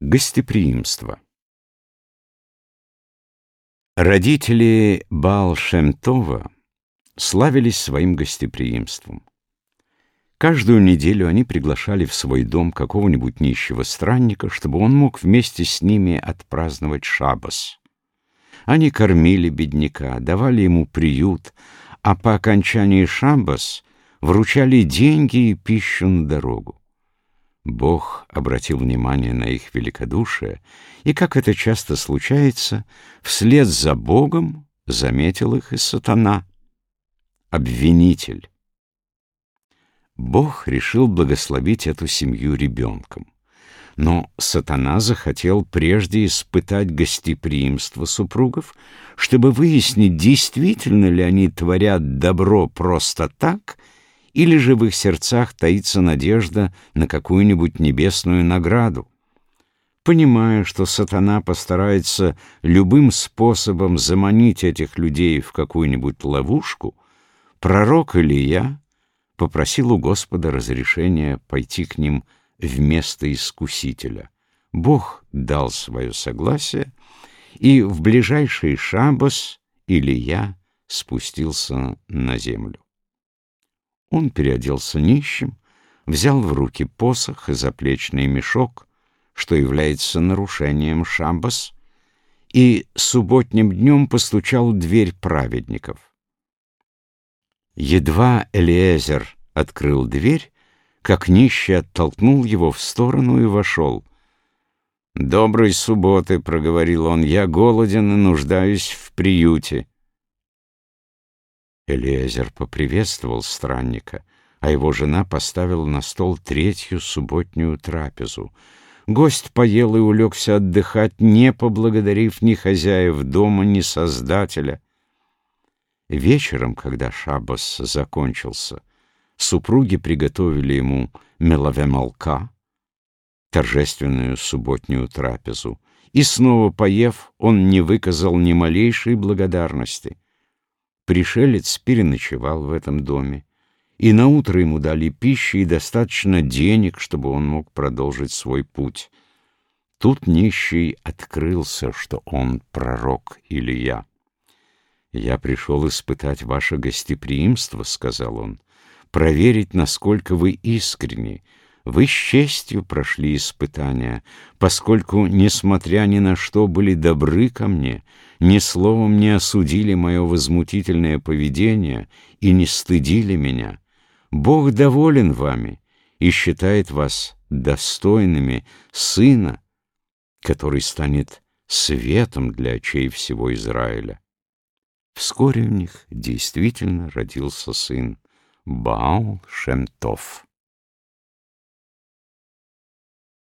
Гостеприимство Родители Баал-Шемтова славились своим гостеприимством. Каждую неделю они приглашали в свой дом какого-нибудь нищего странника, чтобы он мог вместе с ними отпраздновать шабас. Они кормили бедняка, давали ему приют, а по окончании шабас вручали деньги и пищу на дорогу. Бог обратил внимание на их великодушие, и, как это часто случается, вслед за Богом заметил их и сатана, обвинитель. Бог решил благословить эту семью ребенком. Но сатана захотел прежде испытать гостеприимство супругов, чтобы выяснить, действительно ли они творят добро просто так — или же в их сердцах таится надежда на какую-нибудь небесную награду. Понимая, что сатана постарается любым способом заманить этих людей в какую-нибудь ловушку, пророк Илья попросил у Господа разрешения пойти к ним вместо искусителя. Бог дал свое согласие, и в ближайший шабас Илья спустился на землю. Он переоделся нищим, взял в руки посох и заплечный мешок, что является нарушением шаббас, и субботним днем постучал дверь праведников. Едва Элиезер открыл дверь, как нищий оттолкнул его в сторону и вошел. «Доброй субботы», — проговорил он, — «я голоден и нуждаюсь в приюте». Элиезер поприветствовал странника, а его жена поставила на стол третью субботнюю трапезу. Гость поел и улегся отдыхать, не поблагодарив ни хозяев дома, ни Создателя. Вечером, когда шаббас закончился, супруги приготовили ему мелавемалка, торжественную субботнюю трапезу, и снова поев, он не выказал ни малейшей благодарности — Пришелец переночевал в этом доме, и наутро ему дали пищи и достаточно денег, чтобы он мог продолжить свой путь. Тут нищий открылся, что он пророк Илья. «Я пришел испытать ваше гостеприимство», — сказал он, — «проверить, насколько вы искренни, вы с честью прошли испытания, поскольку, несмотря ни на что, были добры ко мне, ни словом не осудили мое возмутительное поведение и не стыдили меня. Бог доволен вами и считает вас достойными Сына, который станет светом для очей всего Израиля. Вскоре у них действительно родился сын Баал Шемтов.